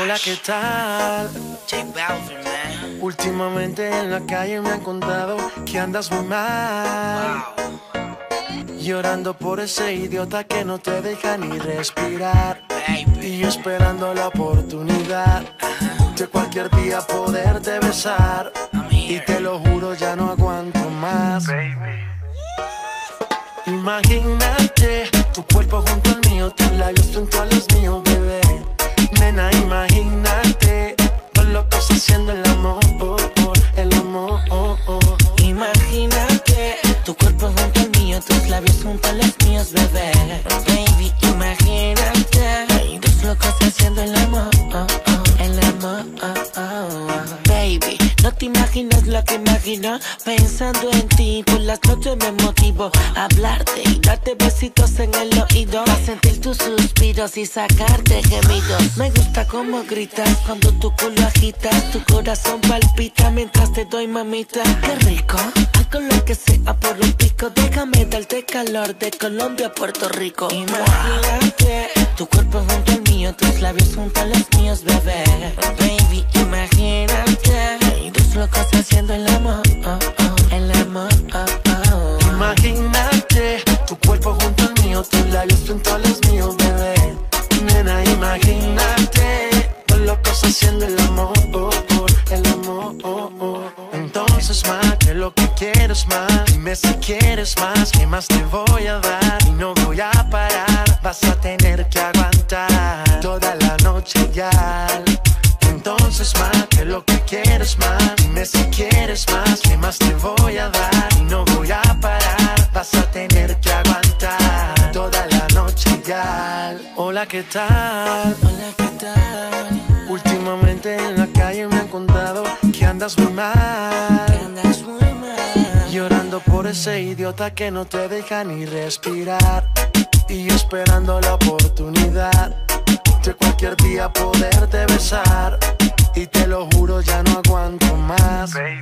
Hola, ¿qué tal? Últimamente en la calle me han contado que andas muy mal. Llorando por ese idiota que no te deja ni respirar. Y yo esperando la oportunidad de cualquier día poderte besar. Y te lo juro, ya no aguanto más tu cuerpo junto imaginas lo que imagino pensando en ti. Por las noches me motivo a hablarte y darte besitos en el oído. A sentir tus suspiros y sacarte gemidos. Me gusta cómo gritas cuando tu culo agitas. Tu corazón palpita mientras te doy mamita. Qué rico, algo lo que sea por un pico. Déjame darte calor de Colombia a Puerto Rico. Imagínate tu cuerpo junto al mío, tus labios junto a los míos, bebé. Imagínate tu cuerpo junto al mío, tus labios junto a los míos, bebé. Nena, imagínate dos locos haciendo el amor, oh, oh, el amor. oh, oh. Entonces más que lo que quieres más, dime si quieres más, ¿qué más te voy a dar? Y no voy a parar, vas a tener que aguantar toda la noche ya. Entonces más que lo que quieres más Dime si quieres más ¿Qué más te voy a dar? Hola, ¿qué tal? Hola, ¿qué tal? Últimamente en la calle me han contado Que andas muy mal Andas muy mal. Llorando por ese idiota que no te deja ni respirar Y esperando la oportunidad De cualquier día poderte besar Y te lo juro ya no aguanto más Ay,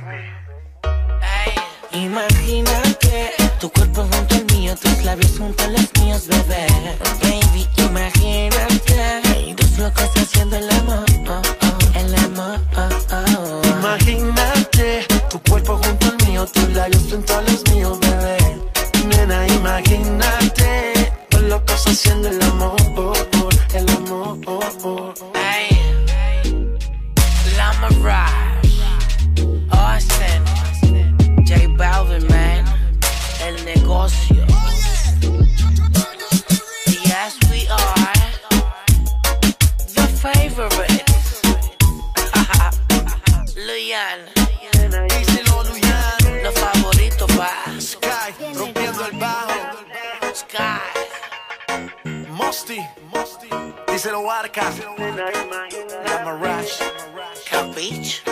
Imagínate tu cuerpo junto al mío, tus labios junto a los míos, bebé. Baby, imagínate dos locos haciendo el amor, oh, oh, el amor. oh, oh. Imagínate tu cuerpo junto al mío Tus labios junto a los míos, bebé Nena, imagínate Dos locos haciendo el amor oh, oh, El amor oh, oh. El negocio. Yes, we are the favorites. Luyan, Díselo, Luyan. Los favoritos pa' Sky, rompiendo el bajo. Sky. Mosty, Díselo, Arca. Lama Rush. Cap Beach.